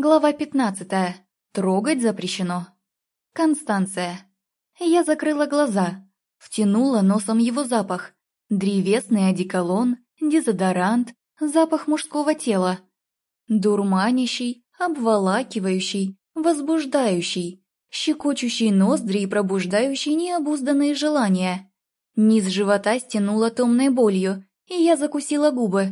Глава 15. Трогать запрещено. Констанция. Я закрыла глаза, втянула носом его запах. Древесный одеколон, дезодорант, запах мужского тела. Дурманящий, обволакивающий, возбуждающий, щекочущий ноздри и пробуждающий необузданные желания. Низ живота стянуло томной болью, и я закусила губы.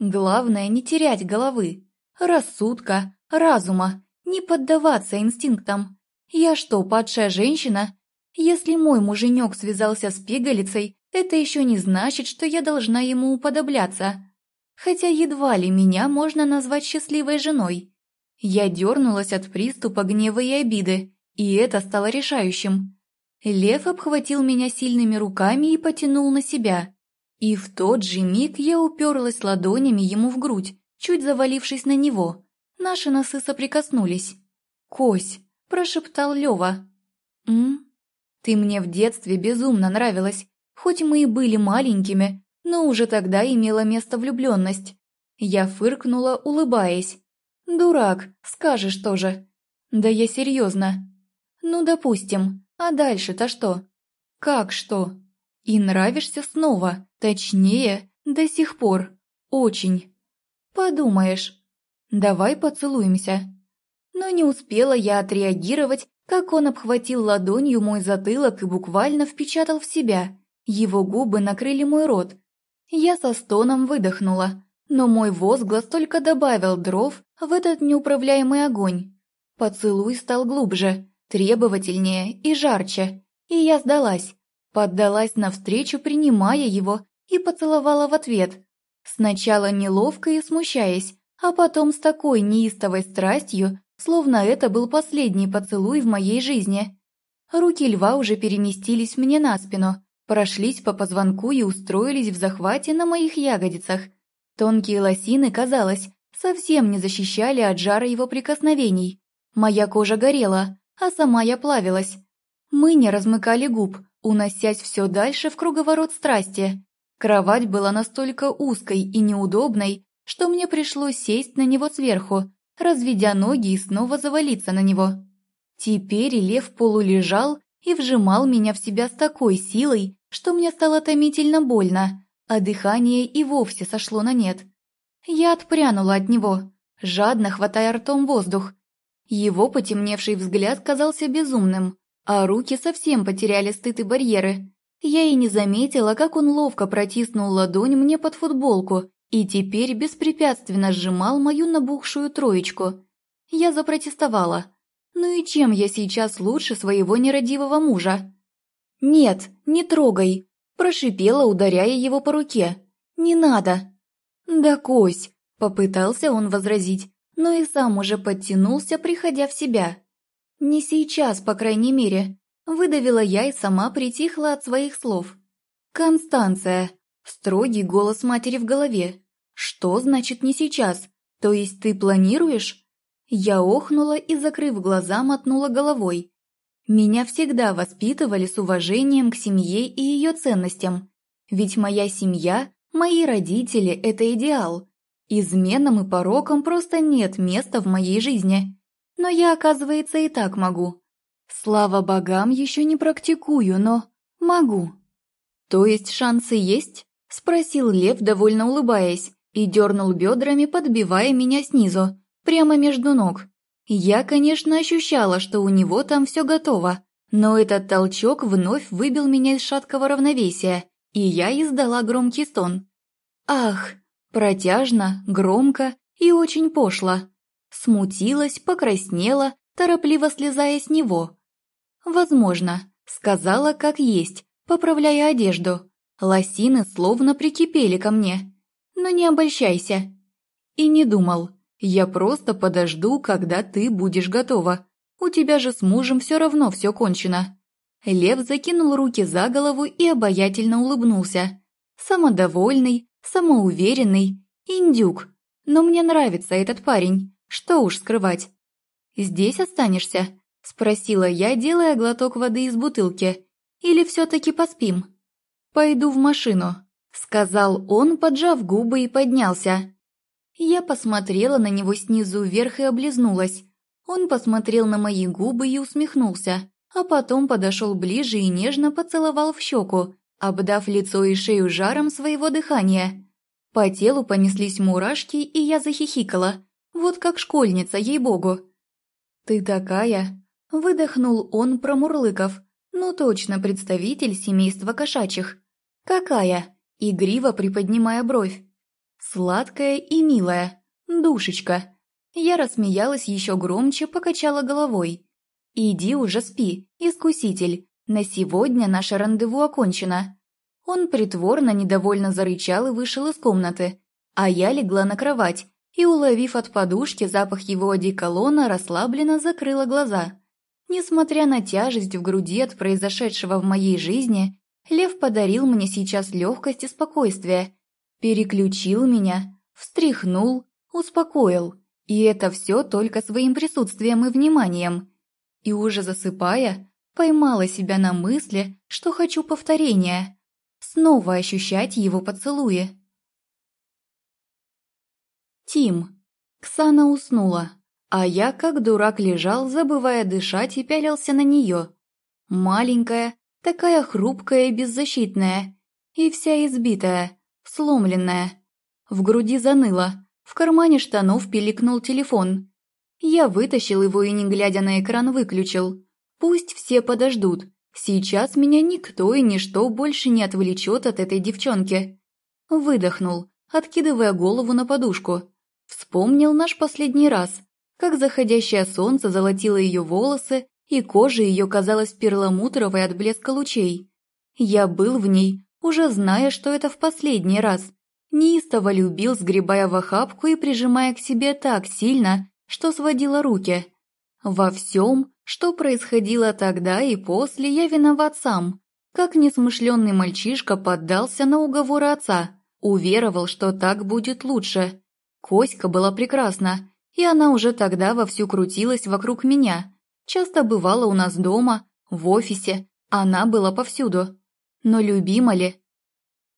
Главное не терять головы, рассудка, разума, не поддаваться инстинктам. Я что, падшая женщина? Если мой муженек связался с пигалицей, это еще не значит, что я должна ему уподобляться. Хотя едва ли меня можно назвать счастливой женой. Я дернулась от приступа гнева и обиды, и это стало решающим. Лев обхватил меня сильными руками и потянул на себя. И в тот же миг я уперлась ладонями ему в грудь, чуть завалившись на него. Наши носы соприкоснулись. «Кось!» – прошептал Лёва. «М? Ты мне в детстве безумно нравилась, хоть мы и были маленькими, но уже тогда имела место влюбленность. Я фыркнула, улыбаясь. «Дурак, скажешь тоже». «Да я серьезно». «Ну, допустим. А дальше-то что?» «Как что?» «И нравишься снова, точнее, до сих пор. Очень». «Подумаешь, Давай поцелуемся». Но не успела я отреагировать, как он обхватил ладонью мой затылок и буквально впечатал в себя. Его губы накрыли мой рот. Я со стоном выдохнула, но мой возглас только добавил дров в этот неуправляемый огонь. Поцелуй стал глубже, требовательнее и жарче, и я сдалась, поддалась навстречу, принимая его, и поцеловала в ответ. Сначала неловко и смущаясь, а потом с такой неистовой страстью, словно это был последний поцелуй в моей жизни. Руки льва уже переместились мне на спину, прошлись по позвонку и устроились в захвате на моих ягодицах. Тонкие лосины, казалось, совсем не защищали от жара его прикосновений. Моя кожа горела, а сама я плавилась. Мы не размыкали губ, уносясь все дальше в круговорот страсти. Кровать была настолько узкой и неудобной, что мне пришлось сесть на него сверху, разведя ноги и снова завалиться на него. Теперь лев полулежал и вжимал меня в себя с такой силой, что мне стало томительно больно, а дыхание и вовсе сошло на нет. Я отпрянула от него, жадно хватая ртом воздух. Его потемневший взгляд казался безумным, а руки совсем потеряли стыд и барьеры. Я и не заметила, как он ловко протиснул ладонь мне под футболку и теперь беспрепятственно сжимал мою набухшую троечку. Я запротестовала. Ну и чем я сейчас лучше своего нерадивого мужа? «Нет, не трогай!» – прошипела, ударяя его по руке. «Не надо!» «Да кось!» – попытался он возразить, но и сам уже подтянулся, приходя в себя. «Не сейчас, по крайней мере», – выдавила я и сама притихла от своих слов. «Констанция!» – строгий голос матери в голове. «Что значит не сейчас? То есть ты планируешь?» Я охнула и, закрыв глаза, мотнула головой. Меня всегда воспитывали с уважением к семье и ее ценностям. Ведь моя семья, мои родители – это идеал. Изменам и порокам просто нет места в моей жизни. Но я, оказывается, и так могу. Слава богам, еще не практикую, но могу. То есть шансы есть? Спросил Лев, довольно улыбаясь и дернул бедрами, подбивая меня снизу, прямо между ног. Я, конечно, ощущала, что у него там все готово, но этот толчок вновь выбил меня из шаткого равновесия, и я издала громкий стон. Ах, протяжно, громко и очень пошло. Смутилась, покраснела, торопливо слезая с него. «Возможно», — сказала как есть, поправляя одежду. Лосины словно прикипели ко мне но не обольщайся. И не думал, я просто подожду, когда ты будешь готова. У тебя же с мужем все равно все кончено. Лев закинул руки за голову и обаятельно улыбнулся. Самодовольный, самоуверенный, индюк. Но мне нравится этот парень, что уж скрывать. «Здесь останешься?» – спросила я, делая глоток воды из бутылки. «Или все-таки поспим?» «Пойду в машину», сказал он, поджав губы и поднялся. Я посмотрела на него снизу вверх и облизнулась. Он посмотрел на мои губы и усмехнулся, а потом подошел ближе и нежно поцеловал в щеку, обдав лицо и шею жаром своего дыхания. По телу понеслись мурашки, и я захихикала, вот как школьница, ей-богу. «Ты такая!» – выдохнул он, промурлыков. «Ну точно, представитель семейства кошачьих». «Какая?» – игриво приподнимая бровь. «Сладкая и милая. Душечка». Я рассмеялась еще громче, покачала головой. «Иди уже спи, искуситель. На сегодня наше рандеву окончено». Он притворно недовольно зарычал и вышел из комнаты, а я легла на кровать и, уловив от подушки запах его одеколона, расслабленно закрыла глаза. Несмотря на тяжесть в груди от произошедшего в моей жизни, Лев подарил мне сейчас легкость и спокойствие, переключил меня, встряхнул, успокоил, и это все только своим присутствием и вниманием. И уже засыпая, поймала себя на мысли, что хочу повторения, снова ощущать его поцелуи. Тим. Ксана уснула, а я как дурак лежал, забывая дышать и пялился на нее. Маленькая, такая хрупкая и беззащитная, и вся избитая, сломленная. В груди заныло, в кармане штанов пиликнул телефон. Я вытащил его и, не глядя на экран, выключил. Пусть все подождут. Сейчас меня никто и ничто больше не отвлечет от этой девчонки. Выдохнул, откидывая голову на подушку. Вспомнил наш последний раз, как заходящее солнце золотило ее волосы, и кожа ее казалась перламутровой от блеска лучей. Я был в ней, уже зная, что это в последний раз. Неистово любил, сгребая в охапку и прижимая к себе так сильно, что сводила руки. Во всем, что происходило тогда и после, я виноват сам. Как несмышленный мальчишка поддался на уговоры отца, уверовал, что так будет лучше. Коська была прекрасна, и она уже тогда вовсю крутилась вокруг меня. Часто бывала у нас дома, в офисе, она была повсюду. Но любима ли?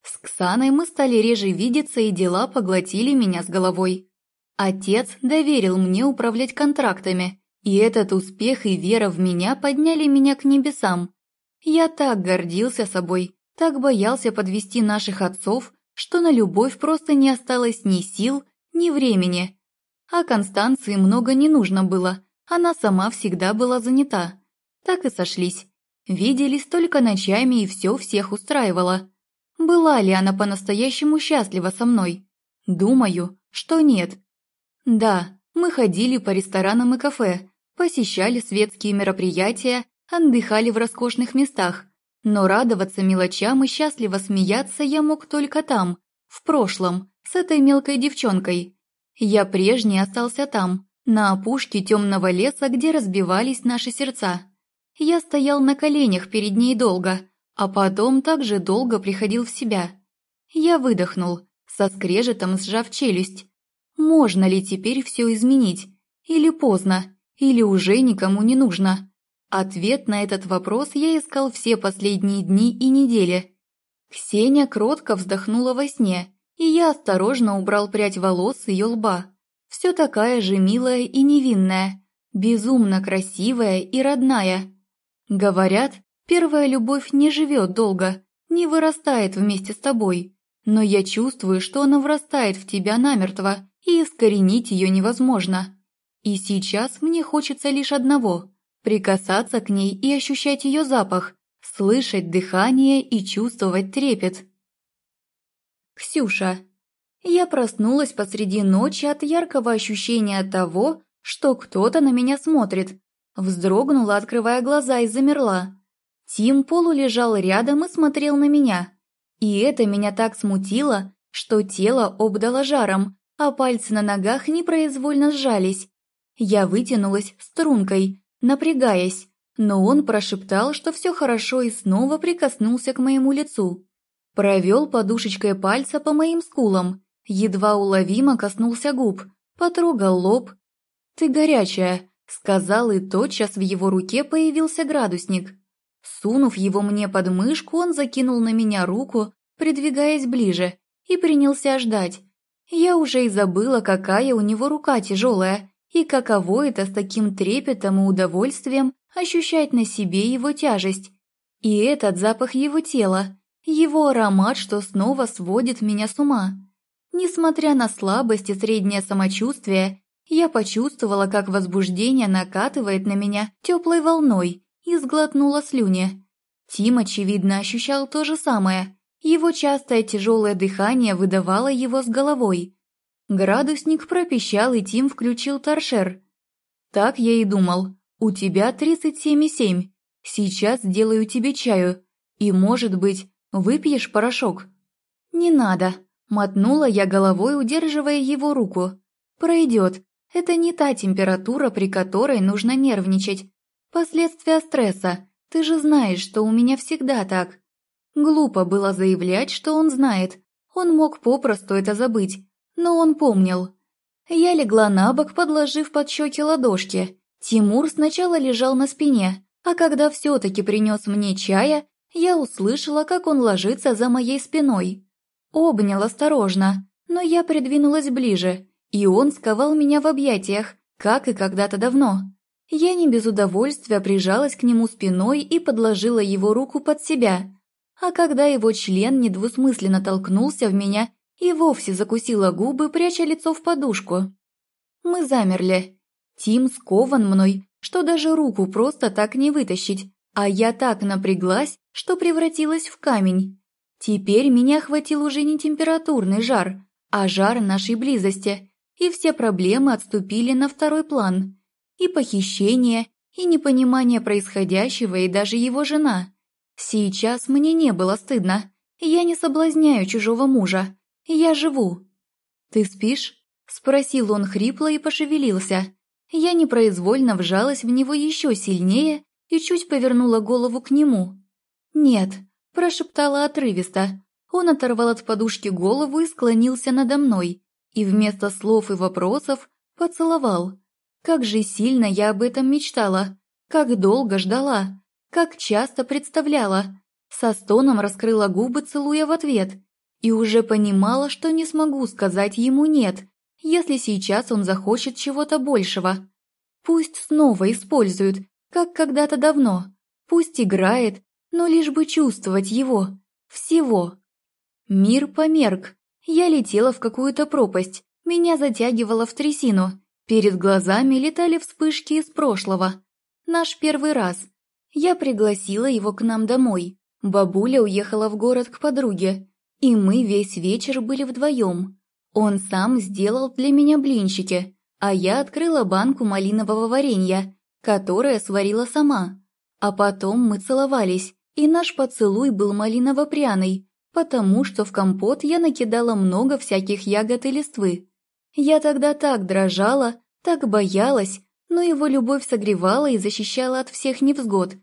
С Ксаной мы стали реже видеться, и дела поглотили меня с головой. Отец доверил мне управлять контрактами, и этот успех и вера в меня подняли меня к небесам. Я так гордился собой, так боялся подвести наших отцов, что на любовь просто не осталось ни сил, ни времени. А Констанции много не нужно было, она сама всегда была занята. Так и сошлись. Виделись только ночами, и все всех устраивало. Была ли она по-настоящему счастлива со мной? Думаю, что нет. Да, мы ходили по ресторанам и кафе, посещали светские мероприятия, отдыхали в роскошных местах. Но радоваться мелочам и счастливо смеяться я мог только там, в прошлом, с этой мелкой девчонкой. Я прежний остался там, на опушке темного леса, где разбивались наши сердца. Я стоял на коленях перед ней долго, а потом также долго приходил в себя. Я выдохнул, со скрежетом сжав челюсть. Можно ли теперь все изменить? Или поздно? Или уже никому не нужно? Ответ на этот вопрос я искал все последние дни и недели. Ксения кротко вздохнула во сне, и я осторожно убрал прядь волос с ее лба. Все такая же милая и невинная, безумно красивая и родная. Говорят, первая любовь не живет долго, не вырастает вместе с тобой. Но я чувствую, что она врастает в тебя намертво, и искоренить ее невозможно. И сейчас мне хочется лишь одного – прикасаться к ней и ощущать ее запах, слышать дыхание и чувствовать трепет. Ксюша. Я проснулась посреди ночи от яркого ощущения того, что кто-то на меня смотрит. Вздрогнула, открывая глаза, и замерла. Тим Полу лежал рядом и смотрел на меня. И это меня так смутило, что тело обдало жаром, а пальцы на ногах непроизвольно сжались. Я вытянулась стрункой, напрягаясь, но он прошептал, что все хорошо и снова прикоснулся к моему лицу. Провел подушечкой пальца по моим скулам, едва уловимо коснулся губ, потрогал лоб. «Ты горячая», — сказал, и тотчас в его руке появился градусник. Сунув его мне под мышку, он закинул на меня руку, придвигаясь ближе, и принялся ждать. Я уже и забыла, какая у него рука тяжелая, и каково это с таким трепетом и удовольствием ощущать на себе его тяжесть. И этот запах его тела, его аромат, что снова сводит меня с ума. Несмотря на слабость и среднее самочувствие, я почувствовала, как возбуждение накатывает на меня теплой волной и сглотнула слюни. Тим, очевидно, ощущал то же самое. Его частое тяжелое дыхание выдавало его с головой. Градусник пропищал, и Тим включил торшер. «Так я и думал. У тебя 37,7. Сейчас сделаю тебе чаю. И, может быть, выпьешь порошок?» «Не надо», — мотнула я головой, удерживая его руку. «Пройдет. Это не та температура, при которой нужно нервничать. Последствия стресса. Ты же знаешь, что у меня всегда так». Глупо было заявлять, что он знает. Он мог попросту это забыть, но он помнил. Я легла на бок, подложив под щеки ладошки. Тимур сначала лежал на спине, а когда все-таки принес мне чая, я услышала, как он ложится за моей спиной. Обнял осторожно, но я придвинулась ближе, и он сковал меня в объятиях, как и когда-то давно. Я не без удовольствия прижалась к нему спиной и подложила его руку под себя, а когда его член недвусмысленно толкнулся в меня и вовсе закусила губы, пряча лицо в подушку. Мы замерли. Тим скован мной, что даже руку просто так не вытащить, а я так напряглась, что превратилась в камень. Теперь меня охватил уже не температурный жар, а жар нашей близости, и все проблемы отступили на второй план. И похищение, и непонимание происходящего, и даже его жена. Сейчас мне не было стыдно. Я не соблазняю чужого мужа. Я живу. «Ты спишь?» – спросил он хрипло и пошевелился. Я непроизвольно вжалась в него еще сильнее и чуть повернула голову к нему. «Нет», – прошептала отрывисто. Он оторвал от подушки голову и склонился надо мной, и вместо слов и вопросов поцеловал. Как же сильно я об этом мечтала, как долго ждала. Как часто представляла. Со стоном раскрыла губы, целуя в ответ. И уже понимала, что не смогу сказать ему «нет», если сейчас он захочет чего-то большего. Пусть снова используют, как когда-то давно. Пусть играет, но лишь бы чувствовать его. Всего. Мир померк. Я летела в какую-то пропасть. Меня затягивало в трясину. Перед глазами летали вспышки из прошлого. Наш первый раз – я пригласила его к нам домой. Бабуля уехала в город к подруге, и мы весь вечер были вдвоем. Он сам сделал для меня блинчики, а я открыла банку малинового варенья, которое сварила сама. А потом мы целовались, и наш поцелуй был малиново-пряный, потому что в компот я накидала много всяких ягод и листвы. Я тогда так дрожала, так боялась, но его любовь согревала и защищала от всех невзгод,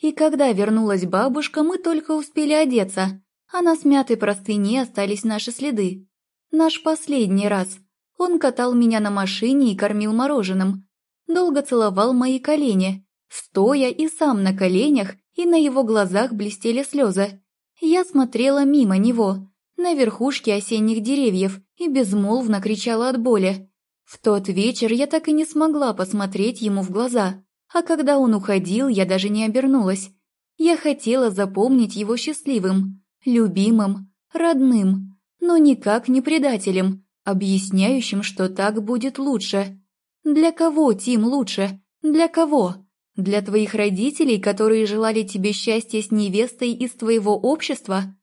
и когда вернулась бабушка, мы только успели одеться, а на смятой простыне остались наши следы. Наш последний раз. Он катал меня на машине и кормил мороженым. Долго целовал мои колени, стоя и сам на коленях, и на его глазах блестели слезы. Я смотрела мимо него, на верхушке осенних деревьев, и безмолвно кричала от боли. В тот вечер я так и не смогла посмотреть ему в глаза. А когда он уходил, я даже не обернулась. Я хотела запомнить его счастливым, любимым, родным, но никак не предателем, объясняющим, что так будет лучше. Для кого, Тим, лучше? Для кого? Для твоих родителей, которые желали тебе счастья с невестой из твоего общества?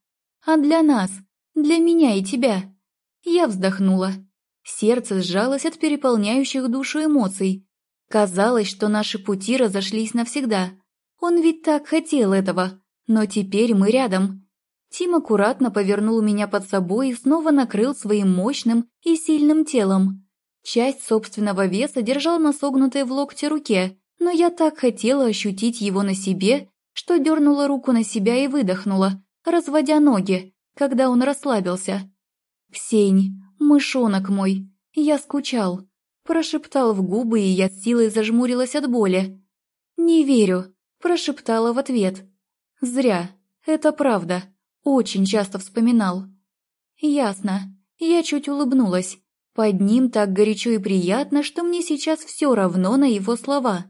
А для нас? Для меня и тебя? Я вздохнула. Сердце сжалось от переполняющих душу эмоций. Казалось, что наши пути разошлись навсегда. Он ведь так хотел этого, но теперь мы рядом. Тим аккуратно повернул меня под собой и снова накрыл своим мощным и сильным телом. Часть собственного веса держал на согнутой в локте руке, но я так хотела ощутить его на себе, что дернула руку на себя и выдохнула, разводя ноги, когда он расслабился. «Ксень, мышонок мой, я скучал». Прошептал в губы, и я с силой зажмурилась от боли. «Не верю», – прошептала в ответ. «Зря. Это правда. Очень часто вспоминал». «Ясно. Я чуть улыбнулась. Под ним так горячо и приятно, что мне сейчас все равно на его слова.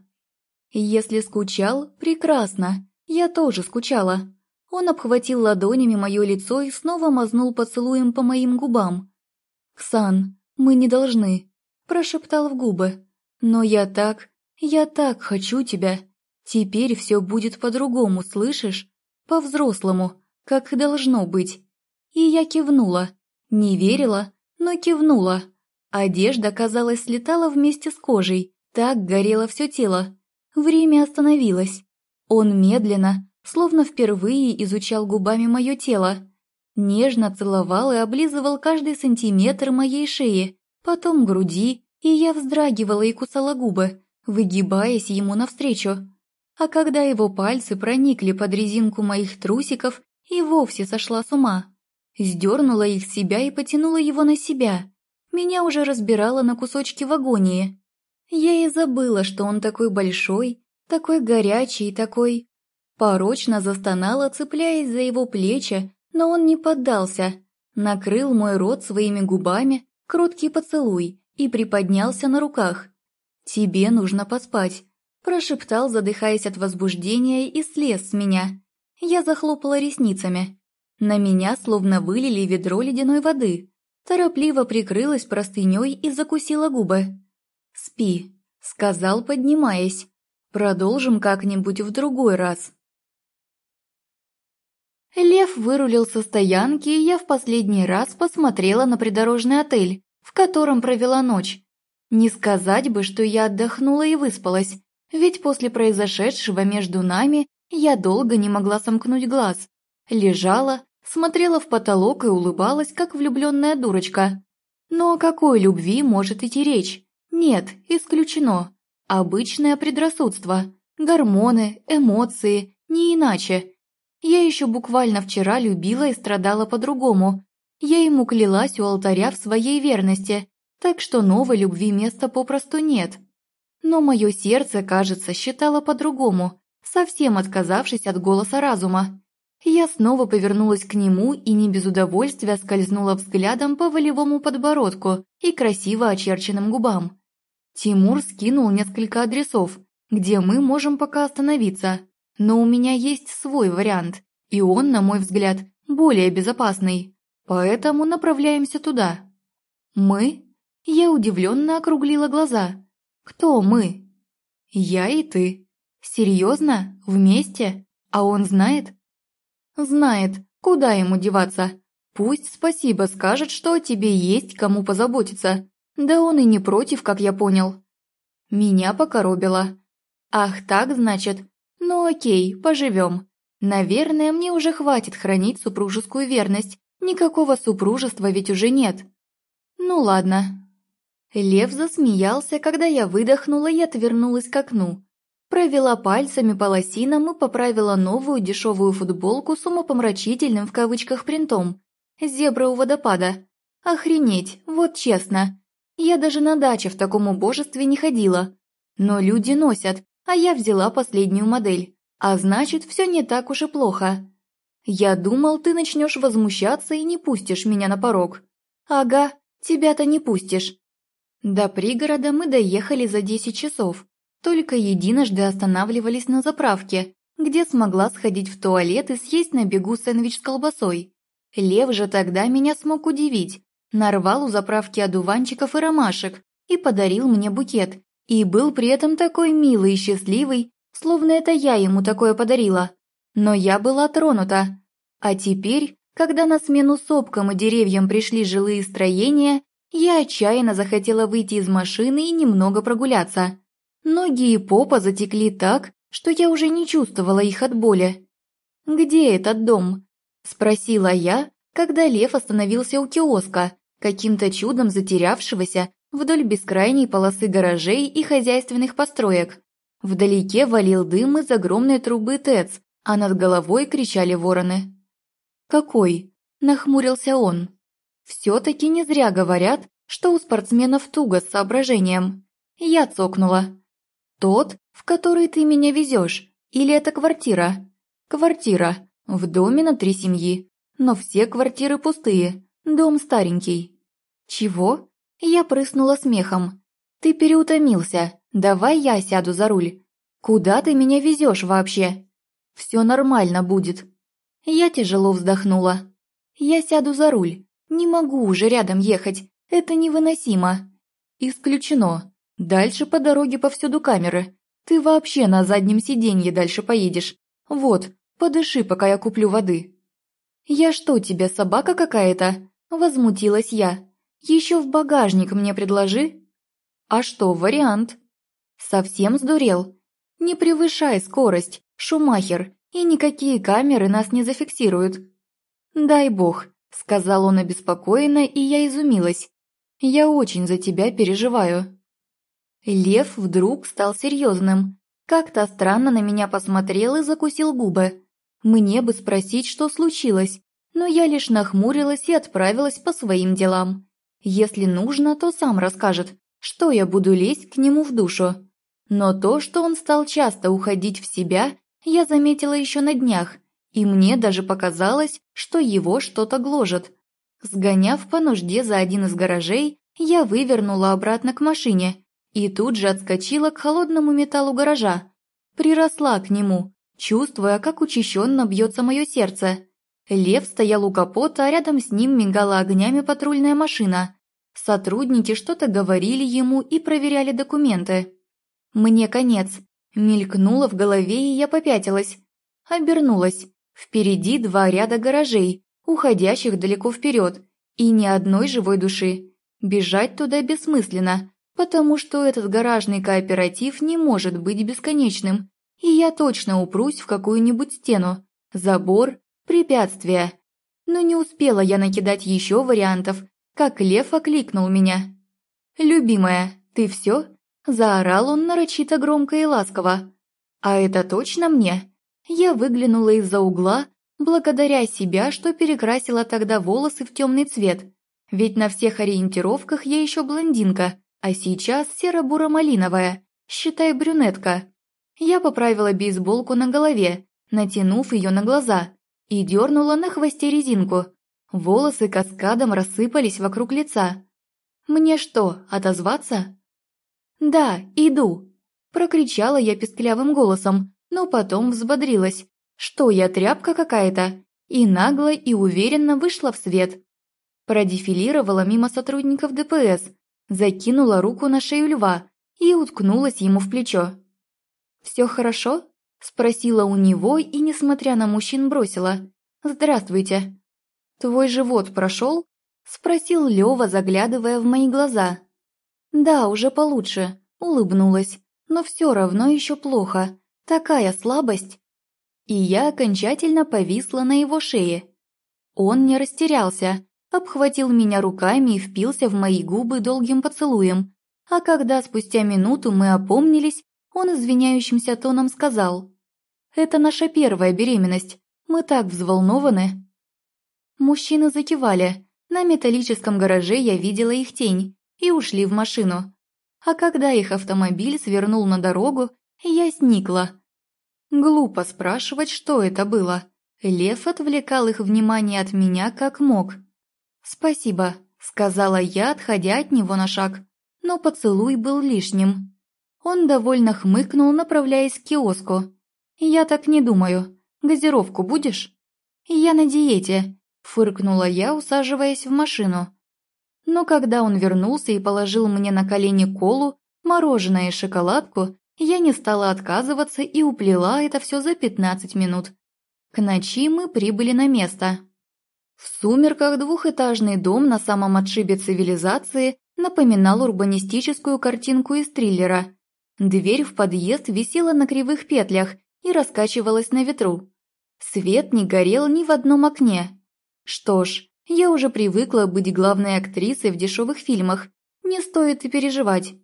Если скучал, прекрасно. Я тоже скучала. Он обхватил ладонями мое лицо и снова мазнул поцелуем по моим губам. «Ксан, мы не должны», – прошептал в губы. «Но я так, я так хочу тебя. Теперь все будет по-другому, слышишь? По-взрослому, как должно быть». И я кивнула. Не верила, но кивнула. Одежда, казалось, слетала вместе с кожей, так горело все тело. Время остановилось. Он медленно, словно впервые изучал губами мое тело. Нежно целовал и облизывал каждый сантиметр моей шеи, потом груди, и я вздрагивала и кусала губы, выгибаясь ему навстречу. А когда его пальцы проникли под резинку моих трусиков, и вовсе сошла с ума. Сдернула их с себя и потянула его на себя, меня уже разбирало на кусочки в агонии. Я и забыла, что он такой большой, такой горячий, такой... Порочно застонала, цепляясь за его плечи, но он не поддался. Накрыл мой рот своими губами, кроткий поцелуй, и приподнялся на руках. «Тебе нужно поспать», – прошептал, задыхаясь от возбуждения, и слез с меня. Я захлопала ресницами. На меня словно вылили ведро ледяной воды торопливо прикрылась простыней и закусила губы. «Спи», — сказал, поднимаясь. «Продолжим как-нибудь в другой раз». Лев вырулил со стоянки, и я в последний раз посмотрела на придорожный отель, в котором провела ночь. Не сказать бы, что я отдохнула и выспалась, ведь после произошедшего между нами я долго не могла сомкнуть глаз. Лежала, смотрела в потолок и улыбалась, как влюбленная дурочка. Но о какой любви может идти речь? Нет, исключено. Обычное предрассудство, гормоны, эмоции, не иначе. Я еще буквально вчера любила и страдала по-другому. Я ему клялась у алтаря в своей верности, так что новой любви места попросту нет. Но мое сердце, кажется, считало по-другому, совсем отказавшись от голоса разума. Я снова повернулась к нему и не без удовольствия скользнула взглядом по волевому подбородку и красиво очерченным губам. Тимур скинул несколько адресов, где мы можем пока остановиться, но у меня есть свой вариант, и он, на мой взгляд, более безопасный, поэтому направляемся туда. Мы? Я удивленно округлила глаза. Кто мы? Я и ты. Серьезно? Вместе? А он знает? Знает, куда ему деваться. Пусть спасибо скажет, что тебе есть кому позаботиться. Да он и не против, как я понял. Меня покоробило. Ах, так, значит? Ну окей, поживем. Наверное, мне уже хватит хранить супружескую верность. Никакого супружества ведь уже нет. Ну ладно. Лев засмеялся, когда я выдохнула и отвернулась к окну. Провела пальцами по лосинам и поправила новую дешевую футболку с умопомрачительным в кавычках принтом. Зебра у водопада. Охренеть, вот честно. Я даже на даче в таком убожестве не ходила. Но люди носят, а я взяла последнюю модель. А значит, все не так уж и плохо. Я думал, ты начнешь возмущаться и не пустишь меня на порог. Ага, тебя-то не пустишь. До пригорода мы доехали за десять часов. Только единожды останавливались на заправке, где смогла сходить в туалет и съесть на бегу сэндвич с колбасой. Лев же тогда меня смог удивить. Нарвал у заправки одуванчиков и ромашек и подарил мне букет. И был при этом такой милый и счастливый, словно это я ему такое подарила. Но я была тронута. А теперь, когда на смену сопкам и деревьям пришли жилые строения, я отчаянно захотела выйти из машины и немного прогуляться. Ноги и попа затекли так, что я уже не чувствовала их от боли. «Где этот дом?» – спросила я, когда лев остановился у киоска, каким-то чудом затерявшегося вдоль бескрайней полосы гаражей и хозяйственных построек. Вдалеке валил дым из огромной трубы ТЭЦ, а над головой кричали вороны. «Какой?» – нахмурился он. «Все-таки не зря говорят, что у спортсменов туго с соображением». Я цокнула. «Тот, в который ты меня везешь, или это квартира?» «Квартира. В доме на три семьи. Но все квартиры пустые. Дом старенький». «Чего?» Я прыснула смехом. «Ты переутомился. Давай я сяду за руль. Куда ты меня везешь вообще?» «Все нормально будет». Я тяжело вздохнула. «Я сяду за руль. Не могу уже рядом ехать. Это невыносимо». «Исключено. Дальше по дороге повсюду камеры. Ты вообще на заднем сиденье дальше поедешь. Вот, подыши, пока я куплю воды». «Я что, тебе собака какая-то?» Возмутилась я. «Еще в багажник мне предложи». «А что, вариант?» «Совсем сдурел? Не превышай скорость, Шумахер, и никакие камеры нас не зафиксируют». «Дай бог», — сказал он обеспокоенно, и я изумилась. «Я очень за тебя переживаю». Лев вдруг стал серьезным. Как-то странно на меня посмотрел и закусил губы. Мне бы спросить, что случилось, но я лишь нахмурилась и отправилась по своим делам. Если нужно, то сам расскажет, что я буду лезть к нему в душу. Но то, что он стал часто уходить в себя, я заметила еще на днях, и мне даже показалось, что его что-то гложет. Сгоняв по нужде за один из гаражей, я вывернула обратно к машине и тут же отскочила к холодному металлу гаража. Приросла к нему, чувствуя, как учащенно бьется мое сердце. Лев стоял у капота, а рядом с ним мигала огнями патрульная машина. Сотрудники что-то говорили ему и проверяли документы. «Мне конец», мелькнуло в голове, и я попятилась. Обернулась. Впереди два ряда гаражей, уходящих далеко вперед, и ни одной живой души. Бежать туда бессмысленно, потому что этот гаражный кооператив не может быть бесконечным, и я точно упрусь в какую-нибудь стену, забор, препятствие. Но не успела я накидать еще вариантов, как лев окликнул меня. «Любимая, ты все?» – заорал он нарочито громко и ласково. «А это точно мне?» Я выглянула из-за угла, благодаря себя, что перекрасила тогда волосы в темный цвет. Ведь на всех ориентировках я еще блондинка, а сейчас серо-буро-малиновая, считай брюнетка. Я поправила бейсболку на голове, натянув ее на глаза, и дернула на хвосте резинку. Волосы каскадом рассыпались вокруг лица. «Мне что, отозваться?» «Да, иду!» Прокричала я песклявым голосом, но потом взбодрилась. Что я, тряпка какая-то? И нагло и уверенно вышла в свет. Продефилировала мимо сотрудников ДПС, закинула руку на шею льва и уткнулась ему в плечо. «Все хорошо?» – спросила у него и, несмотря на мужчин, бросила. «Здравствуйте». «Твой живот прошел?» – спросил Лева, заглядывая в мои глаза. «Да, уже получше», – улыбнулась, но все равно еще плохо. Такая слабость. И я окончательно повисла на его шее. Он не растерялся, обхватил меня руками и впился в мои губы долгим поцелуем. А когда спустя минуту мы опомнились, он извиняющимся тоном сказал. «Это наша первая беременность. Мы так взволнованы». Мужчины закивали. На металлическом гараже я видела их тень и ушли в машину. А когда их автомобиль свернул на дорогу, я сникла. Глупо спрашивать, что это было. Лев отвлекал их внимание от меня как мог. «Спасибо», — сказала я, отходя от него на шаг. Но поцелуй был лишним. Он довольно хмыкнул, направляясь к киоску. «Я так не думаю. Газировку будешь?» «Я на диете», — фыркнула я, усаживаясь в машину. Но когда он вернулся и положил мне на колени колу, мороженое и шоколадку, я не стала отказываться и уплела это все за 15 минут. К ночи мы прибыли на место. В сумерках двухэтажный дом на самом отшибе цивилизации напоминал урбанистическую картинку из триллера. Дверь в подъезд висела на кривых петлях и раскачивалась на ветру. Свет не горел ни в одном окне. Что ж, я уже привыкла быть главной актрисой в дешевых фильмах, не стоит и переживать.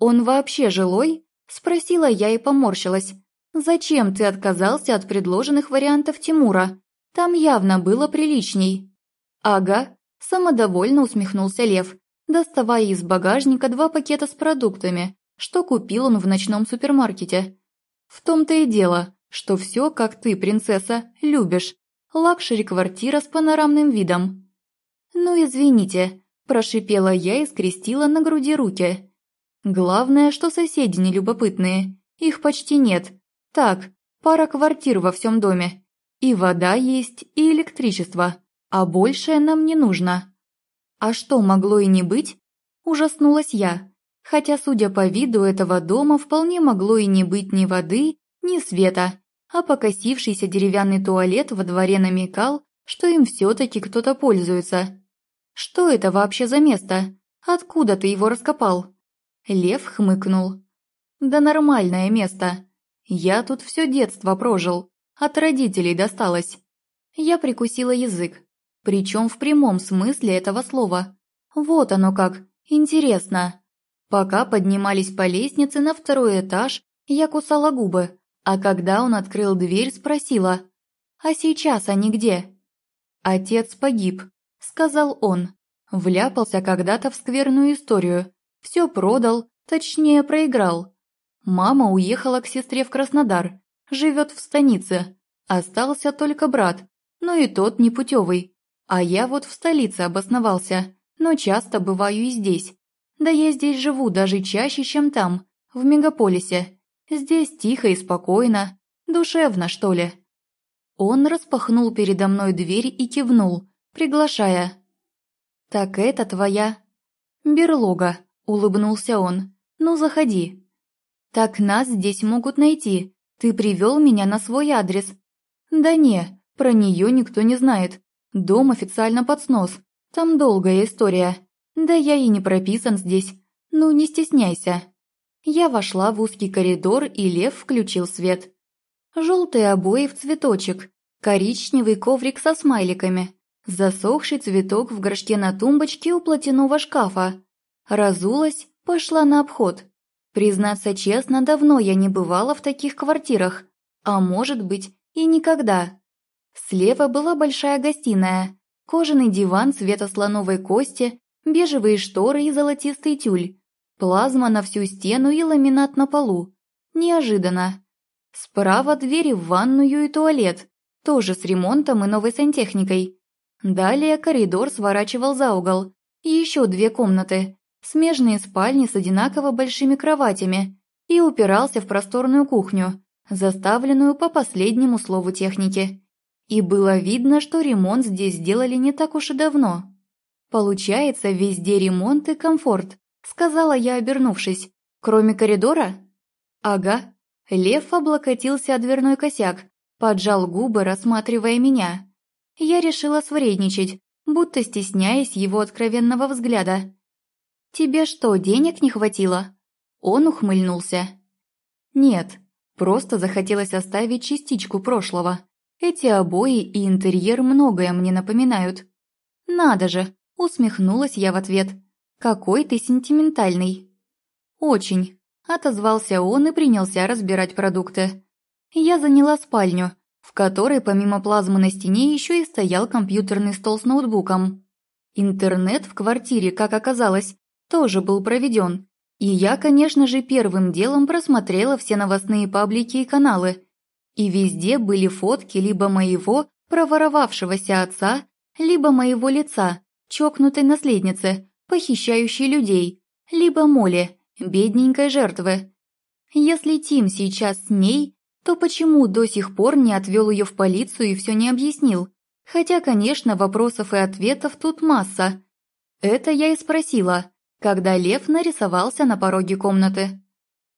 «Он вообще жилой?» – спросила я и поморщилась. «Зачем ты отказался от предложенных вариантов Тимура? Там явно было приличней». «Ага», – самодовольно усмехнулся Лев, доставая из багажника два пакета с продуктами, что купил он в ночном супермаркете. «В том-то и дело, что все, как ты, принцесса, любишь. Лакшери-квартира с панорамным видом». «Ну, извините», Прошипела я и скрестила на груди руки. Главное, что соседи не любопытные. Их почти нет. Так, пара квартир во всем доме. И вода есть, и электричество. А большее нам не нужно. А что могло и не быть? Ужаснулась я. Хотя, судя по виду этого дома, вполне могло и не быть ни воды, ни света, а покосившийся деревянный туалет во дворе намекал, что им все-таки кто-то пользуется. Что это вообще за место? Откуда ты его раскопал? Лев хмыкнул. Да нормальное место. Я тут все детство прожил, от родителей досталось. Я прикусила язык, причем в прямом смысле этого слова. Вот оно как, интересно. Пока поднимались по лестнице на второй этаж, я кусала губы, а когда он открыл дверь, спросила, «А сейчас они где?» «Отец погиб», — сказал он. Вляпался когда-то в скверную историю. Все продал, точнее проиграл. Мама уехала к сестре в Краснодар, живет в станице. Остался только брат, но и тот непутевый. А я вот в столице обосновался, но часто бываю и здесь. Да я здесь живу даже чаще, чем там, в мегаполисе. Здесь тихо и спокойно, душевно, что ли. Он распахнул передо мной дверь и кивнул, приглашая. «Так это твоя...» «Берлога», — улыбнулся он. «Ну, заходи». «Так нас здесь могут найти. Ты привел меня на свой адрес». «Да не, про нее никто не знает. Дом официально под снос. Там долгая история. Да я и не прописан здесь. Ну, не стесняйся». Я вошла в узкий коридор, и Лев включил свет. Желтые обои в цветочек, коричневый коврик со смайликами, засохший цветок в горшке на тумбочке у платяного шкафа. Разулась, пошла на обход. Признаться честно, давно я не бывала в таких квартирах, а может быть и никогда. Слева была большая гостиная, кожаный диван цвета слоновой кости, бежевые шторы и золотистый тюль. Плазма на всю стену и ламинат на полу. Неожиданно. Справа двери в ванную и туалет, тоже с ремонтом и новой сантехникой. Далее коридор сворачивал за угол. Еще две комнаты, смежные спальни с одинаково большими кроватями, и упирался в просторную кухню, заставленную по последнему слову техники. И было видно, что ремонт здесь сделали не так уж и давно. Получается, везде ремонт и комфорт, сказала я, обернувшись. «Кроме коридора?» «Ага». Лев облокотился о дверной косяк, поджал губы, рассматривая меня. Я решила свредничать, будто стесняясь его откровенного взгляда. «Тебе что, денег не хватило?» Он ухмыльнулся. «Нет, просто захотелось оставить частичку прошлого. Эти обои и интерьер многое мне напоминают». «Надо же!» – усмехнулась я в ответ. «Какой ты сентиментальный!» «Очень!» – отозвался он и принялся разбирать продукты. Я заняла спальню, в которой помимо плазмы на стене еще и стоял компьютерный стол с ноутбуком. Интернет в квартире, как оказалось, тоже был проведен. И я, конечно же, первым делом просмотрела все новостные паблики и каналы. И везде были фотки либо моего проворовавшегося отца, либо моего лица, чокнутой наследницы, похищающей людей, либо Молли, бедненькой жертвы. Если Тим сейчас с ней, то почему до сих пор не отвел ее в полицию и все не объяснил? Хотя, конечно, вопросов и ответов тут масса. Это я и спросила, когда Лев нарисовался на пороге комнаты.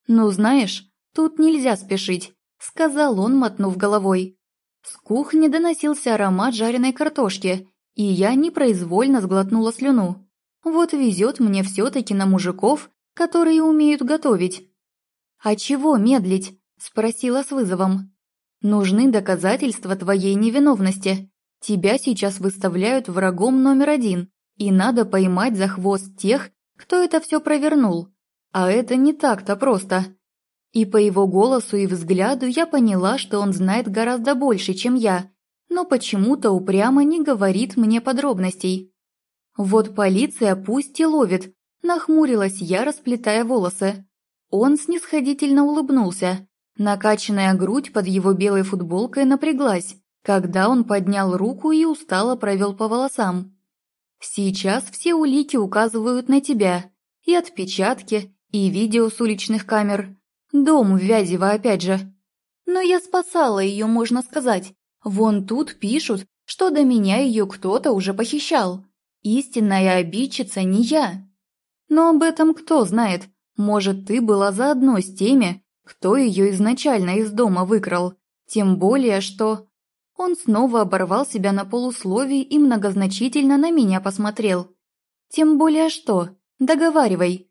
«Ну, знаешь, тут нельзя спешить», — сказал он, мотнув головой. С кухни доносился аромат жареной картошки, и я непроизвольно сглотнула слюну. Вот везет мне все-таки на мужиков, которые умеют готовить. «А чего медлить?» – спросила с вызовом. «Нужны доказательства твоей невиновности. Тебя сейчас выставляют врагом номер один, и надо поймать за хвост тех, кто это все провернул. А это не так-то просто». И по его голосу и взгляду я поняла, что он знает гораздо больше, чем я, но почему-то упрямо не говорит мне подробностей. Вот полиция пусть и ловит, нахмурилась я, расплетая волосы. Он снисходительно улыбнулся. Накачанная грудь под его белой футболкой напряглась, когда он поднял руку и устало провел по волосам. Сейчас все улики указывают на тебя. И отпечатки, и видео с уличных камер. Дом в Вязево опять же. Но я спасала ее, можно сказать. Вон тут пишут, что до меня ее кто-то уже похищал. Истинная обидчица не я. Но об этом кто знает? Может, ты была заодно с теми, кто ее изначально из дома выкрал. Тем более, что... Он снова оборвал себя на полусловии и многозначительно на меня посмотрел. Тем более что? Договаривай.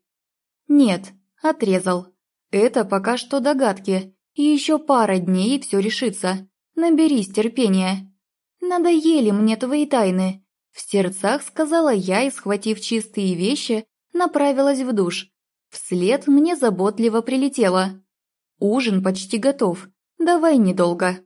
Нет, отрезал. Это пока что догадки. И еще пара дней и все решится. Наберись терпения. Надоели мне твои тайны. В сердцах сказала я и, схватив чистые вещи, направилась в душ. Вслед мне заботливо прилетело. Ужин почти готов. Давай недолго.